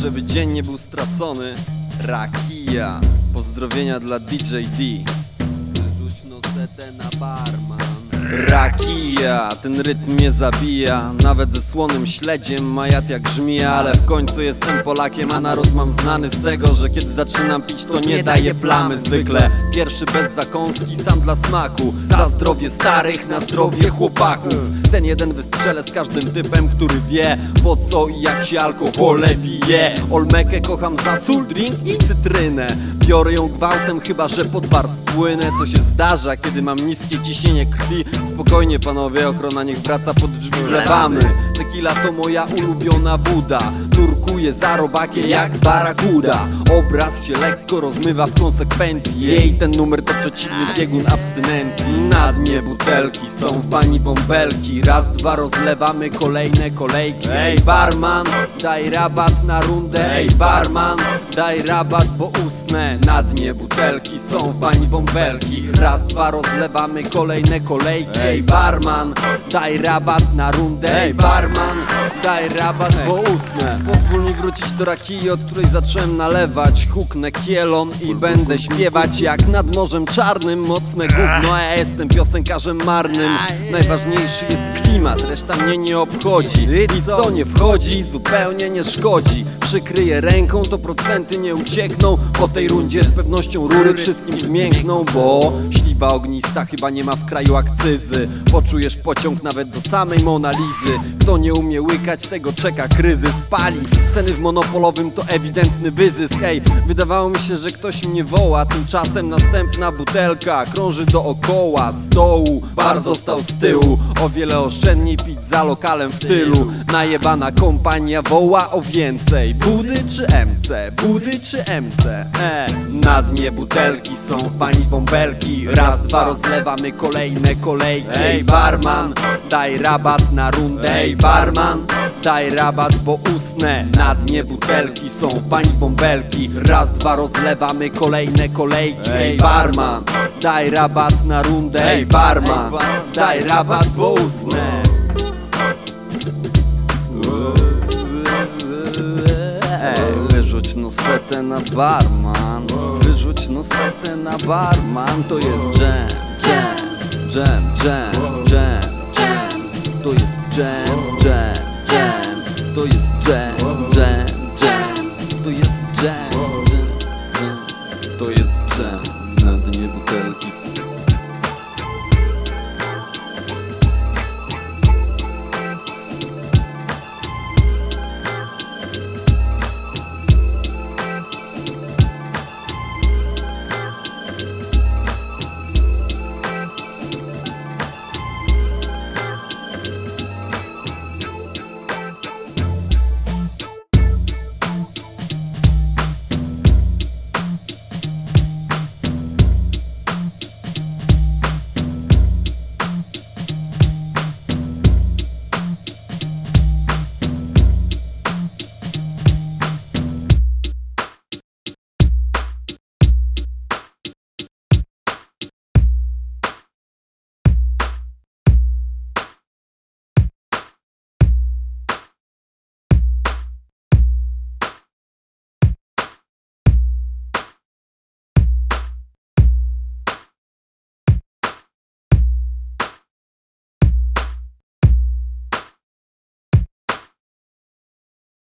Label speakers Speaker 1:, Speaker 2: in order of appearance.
Speaker 1: żeby dzień nie był stracony. Rakija Pozdrowienia dla DJ D Rakija, ten rytm mnie zabija. Nawet ze słonym śledziem majat jak żmija Ale w końcu jestem Polakiem, a naród mam znany z tego Że kiedy zaczynam pić to nie daje plamy. Zwykle Pierwszy bez zakąski, sam dla smaku. Za zdrowie starych, na zdrowie chłopaków. Ten jeden wystrzelę z każdym typem, który wie Po co i jak się alkohole pije Olmekę kocham za sól, drink i cytrynę. Biorę ją gwałtem, chyba że pod bar spłynę. Co się zdarza, kiedy mam niskie ciśnienie krwi Spokojnie panowie, ochrona niech wraca pod drzwi. Wlewamy. Tequila to moja ulubiona buda Nurkuję za robakiem jak barakuda Obraz się lekko rozmywa w konsekwencji. Jej ten numer to przeciwny biegun abstynencji. Na dnie butelki są w pani bąbelki. Raz, dwa rozlewamy kolejne kolejki. Ej barman, daj rabat na rundę. Ej barman, daj rabat, bo usnę. Na dnie butelki są w pani bąbelki. Raz, dwa rozlewamy kolejne kolejki. Ej barman, daj rabat na rundę. Ej barman, daj rabat, bo usnę. Pozwól mi wrócić do rakii, od której zacząłem nalewać. Huknę kielon i będę śpiewać jak nad Morzem Czarnym. Mocne gówno, a ja jestem piosenkarzem marnym. Najważniejszy jest klimat, reszta mnie nie obchodzi. I co nie wchodzi, zupełnie nie szkodzi. Przykryję ręką, to procenty nie uciekną. Po tej rundzie z pewnością rury wszystkim zmiękną Bo śliwa ognista chyba nie ma w kraju akcyzy. Poczujesz pociąg nawet do samej Monalizy. Kto nie umie łykać, tego czeka kryzys. Pali, ceny w monopolowym to ewidentny wyzysk Ej, wydawało mi się, że ktoś mnie woła Tymczasem następna butelka krąży dookoła Z dołu, bar został z tyłu O wiele oszczędniej pić za lokalem w tylu. Najebana kompania woła o więcej. Budy czy MC? Budy czy MC? E, na dnie butelki są w pani bąbelki Raz, dwa rozlewamy kolejne kolejki. Ej barman, daj rabat na rundę Ej barman, daj rabat, bo usnę. Na dnie butelki są w pani bąbelki. Raz, dwa rozlewamy kolejne kolejki. Ej barman, daj rabat na rundę Ej barman, daj rabat, bo usnę. Ej, wyrzuć nosetę na barman. Wyrzuć nosetę na barman. To jest jam, jam, jam, to jest jam, jam, jam. To jest jam, jam, jam. To jest jam.